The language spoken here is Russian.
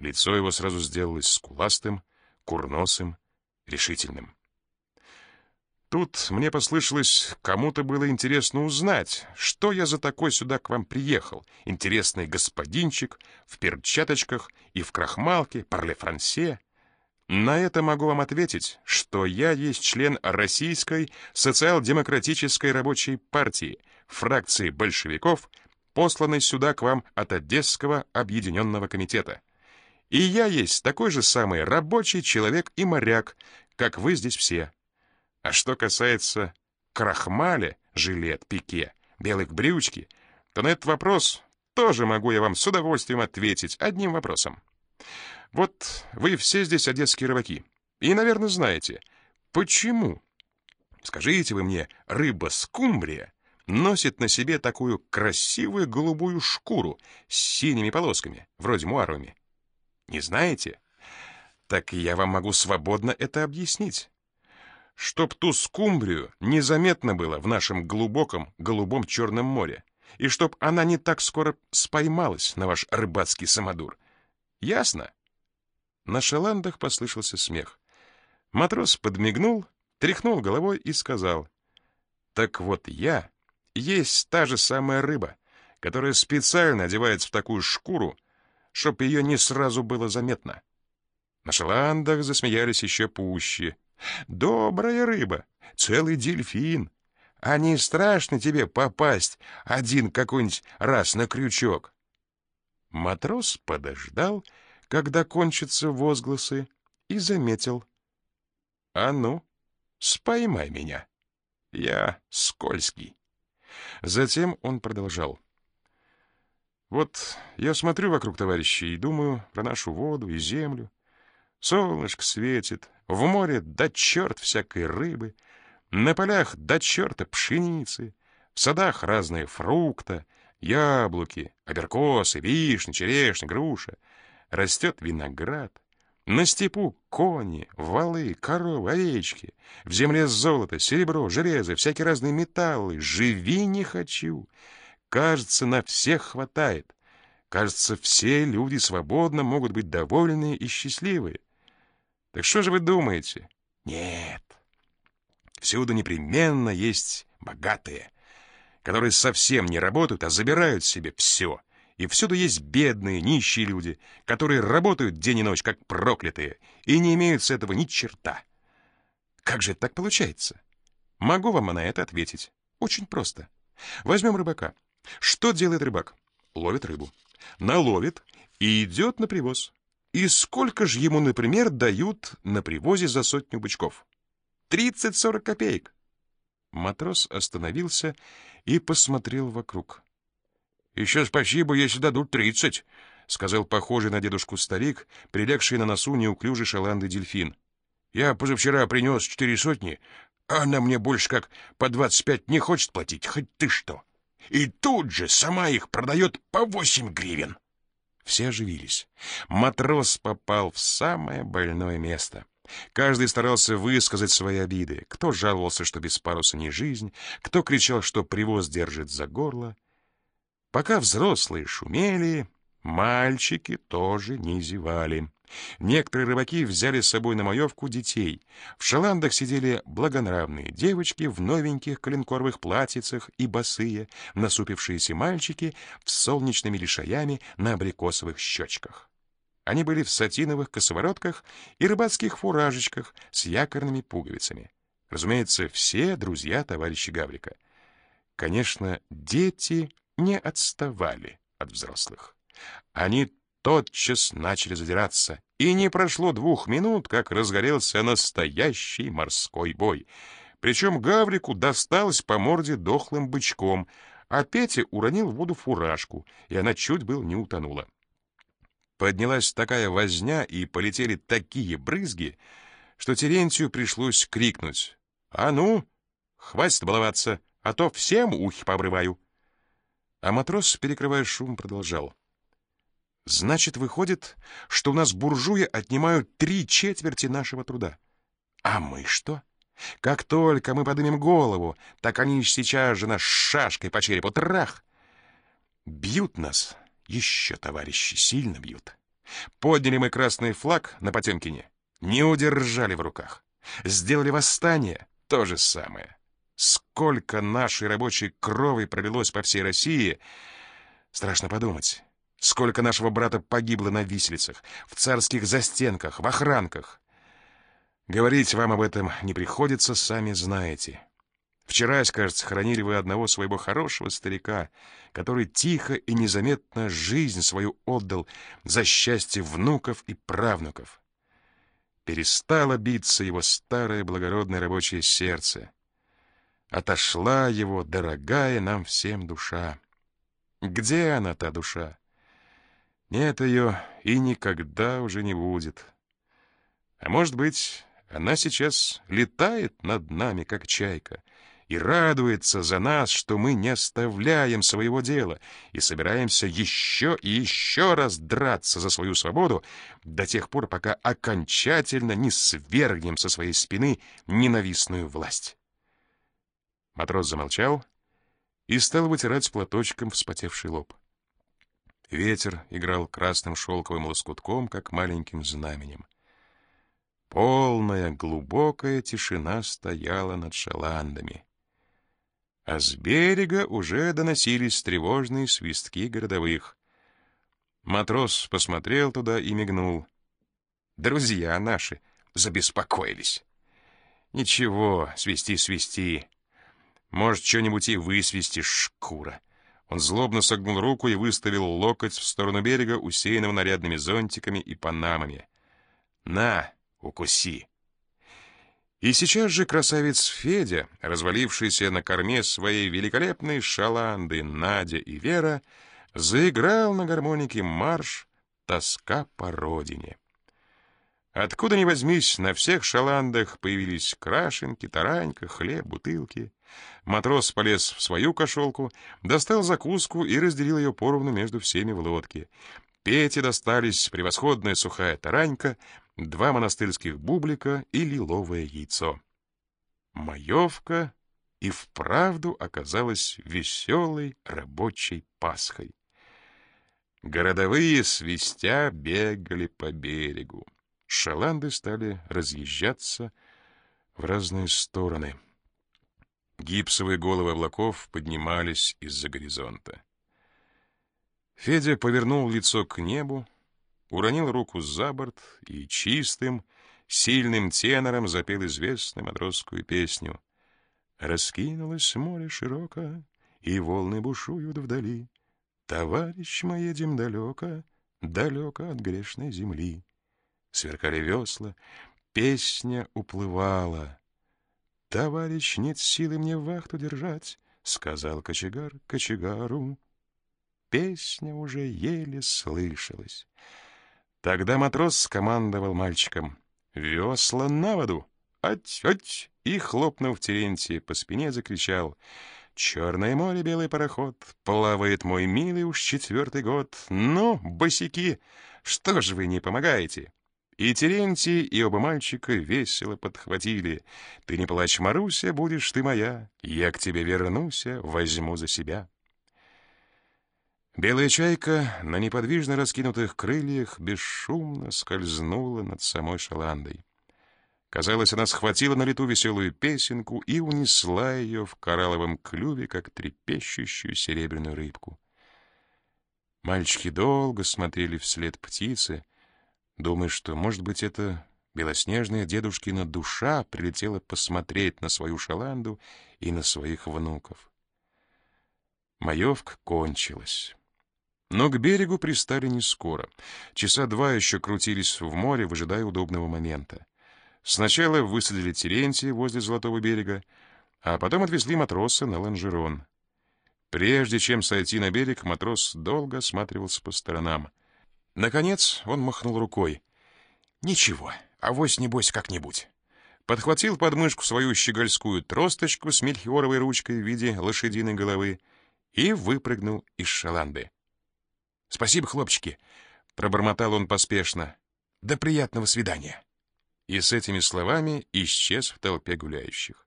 Лицо его сразу сделалось скуластым, курносым, решительным. Тут мне послышалось, кому-то было интересно узнать, что я за такой сюда к вам приехал. Интересный господинчик в перчаточках и в крахмалке, парле-франсе. На это могу вам ответить, что я есть член Российской социал-демократической рабочей партии, фракции большевиков, посланной сюда к вам от Одесского объединенного комитета. И я есть такой же самый рабочий человек и моряк, как вы здесь все. А что касается крахмаля, жилет, пике, белых брючки, то на этот вопрос тоже могу я вам с удовольствием ответить одним вопросом. Вот вы все здесь одесские рыбаки, и, наверное, знаете, почему, скажите вы мне, рыба-скумбрия носит на себе такую красивую голубую шкуру с синими полосками, вроде муаровыми? Не знаете? Так я вам могу свободно это объяснить. Чтоб ту скумбрию незаметно было в нашем глубоком голубом Черном море, и чтоб она не так скоро споймалась на ваш рыбацкий самодур. Ясно? На шаландах послышался смех. Матрос подмигнул, тряхнул головой и сказал, «Так вот я есть та же самая рыба, которая специально одевается в такую шкуру, чтоб ее не сразу было заметно. На шаландах засмеялись еще пуще. «Добрая рыба, целый дельфин. А не страшно тебе попасть один какой-нибудь раз на крючок?» Матрос подождал, когда кончатся возгласы, и заметил. «А ну, споймай меня. Я скользкий». Затем он продолжал. Вот я смотрю вокруг товарищи и думаю про нашу воду и землю. Солнышко светит, в море да черт всякой рыбы, на полях да черта пшеницы, в садах разные фрукты, яблоки, аберкосы, вишни, черешни, груша. Растет виноград. На степу кони, валы, коровы, овечки. В земле золото, серебро, железо, всякие разные металлы. Живи не хочу. Кажется, на всех хватает. Кажется, все люди свободно могут быть довольны и счастливы. Так что же вы думаете? Нет. Всюду непременно есть богатые, которые совсем не работают, а забирают себе все. И всюду есть бедные, нищие люди, которые работают день и ночь, как проклятые, и не имеют с этого ни черта. Как же это так получается? Могу вам на это ответить. Очень просто. Возьмем рыбака. Что делает рыбак? Ловит рыбу. Наловит и идет на привоз. И сколько же ему, например, дают на привозе за сотню бычков? Тридцать-сорок копеек. Матрос остановился и посмотрел вокруг. «Еще спасибо, если дадут тридцать», — сказал похожий на дедушку старик, прилегший на носу неуклюжий шаланды дельфин. «Я позавчера принес четыре сотни, а она мне больше как по двадцать пять не хочет платить, хоть ты что» и тут же сама их продает по восемь гривен. Все оживились. Матрос попал в самое больное место. Каждый старался высказать свои обиды. Кто жаловался, что без паруса не жизнь, кто кричал, что привоз держит за горло. Пока взрослые шумели, мальчики тоже не зевали. Некоторые рыбаки взяли с собой на маевку детей. В шаландах сидели благонравные девочки в новеньких коленкоровых платьицах и босые, насупившиеся мальчики с солнечными лишаями на абрикосовых щечках. Они были в сатиновых косоворотках и рыбацких фуражечках с якорными пуговицами. Разумеется, все друзья товарища Гаврика. Конечно, дети не отставали от взрослых. Они тотчас начали задираться, и не прошло двух минут, как разгорелся настоящий морской бой. Причем Гаврику досталось по морде дохлым бычком, а Петя уронил в воду фуражку, и она чуть было не утонула. Поднялась такая возня, и полетели такие брызги, что Терентию пришлось крикнуть. «А ну, хватит баловаться, а то всем ухи пообрываю!» А матрос, перекрывая шум, продолжал. Значит, выходит, что у нас буржуи отнимают три четверти нашего труда. А мы что? Как только мы поднимем голову, так они сейчас же нас шашкой по черепу трах. Бьют нас, еще, товарищи, сильно бьют. Подняли мы красный флаг на Потемкине, не удержали в руках. Сделали восстание — то же самое. Сколько нашей рабочей крови пролилось по всей России, страшно подумать. Сколько нашего брата погибло на виселицах, в царских застенках, в охранках. Говорить вам об этом не приходится, сами знаете. Вчера, кажется, хоронили вы одного своего хорошего старика, который тихо и незаметно жизнь свою отдал за счастье внуков и правнуков. Перестало биться его старое благородное рабочее сердце. Отошла его дорогая нам всем душа. Где она, та душа? Нет ее и никогда уже не будет. А может быть, она сейчас летает над нами, как чайка, и радуется за нас, что мы не оставляем своего дела и собираемся еще и еще раз драться за свою свободу до тех пор, пока окончательно не свергнем со своей спины ненавистную власть. Матрос замолчал и стал вытирать платочком вспотевший лоб. Ветер играл красным шелковым лоскутком, как маленьким знаменем. Полная, глубокая тишина стояла над шаландами. А с берега уже доносились тревожные свистки городовых. Матрос посмотрел туда и мигнул. Друзья наши забеспокоились. Ничего, свисти, свисти. Может, что-нибудь и высвистишь, шкура. Он злобно согнул руку и выставил локоть в сторону берега, усеянного нарядными зонтиками и панамами. «На!» укуси. И сейчас же красавец Федя, развалившийся на корме своей великолепной шаланды Надя и Вера, заиграл на гармонике марш «Тоска по родине». Откуда ни возьмись, на всех шаландах появились крашенки, таранька, хлеб, бутылки. Матрос полез в свою кошелку, достал закуску и разделил ее поровну между всеми в лодке. Пете достались превосходная сухая таранька, два монастырских бублика и лиловое яйцо. Маевка и вправду оказалась веселой рабочей Пасхой. Городовые свистя бегали по берегу. Шаланды стали разъезжаться в разные стороны. Гипсовые головы облаков поднимались из-за горизонта. Федя повернул лицо к небу, уронил руку за борт и чистым, сильным тенором запел известную матросскую песню. Раскинулось море широко, и волны бушуют вдали. Товарищ, мы едем далеко, далеко от грешной земли. Сверкали весла, песня уплывала. Товарищ, нет силы мне вахту держать, сказал кочегар кочегару. Песня уже еле слышалась. Тогда матрос скомандовал мальчикам «Весла на воду! Ать-ать!» и, хлопнув Терентия по спине, закричал «Черное море, белый пароход, плавает мой милый уж четвертый год. Ну, босики, что же вы не помогаете?» И Терентий, и оба мальчика весело подхватили. «Ты не плачь, Маруся, будешь ты моя, я к тебе вернусь, возьму за себя». Белая чайка на неподвижно раскинутых крыльях бесшумно скользнула над самой шаландой. Казалось, она схватила на лету веселую песенку и унесла ее в коралловом клюве, как трепещущую серебряную рыбку. Мальчики долго смотрели вслед птицы, думая, что, может быть, это белоснежная дедушкина душа прилетела посмотреть на свою шаланду и на своих внуков. Маевка кончилась. Но к берегу пристали не скоро. Часа два еще крутились в море, выжидая удобного момента. Сначала высадили Терентия возле Золотого берега, а потом отвезли матроса на лонжерон. Прежде чем сойти на берег, матрос долго осматривался по сторонам. Наконец он махнул рукой. «Ничего, авось небось как-нибудь». Подхватил под мышку свою щегольскую тросточку с мельхиоровой ручкой в виде лошадиной головы и выпрыгнул из шаланды. «Спасибо, хлопчики!» — пробормотал он поспешно. «До приятного свидания!» И с этими словами исчез в толпе гуляющих.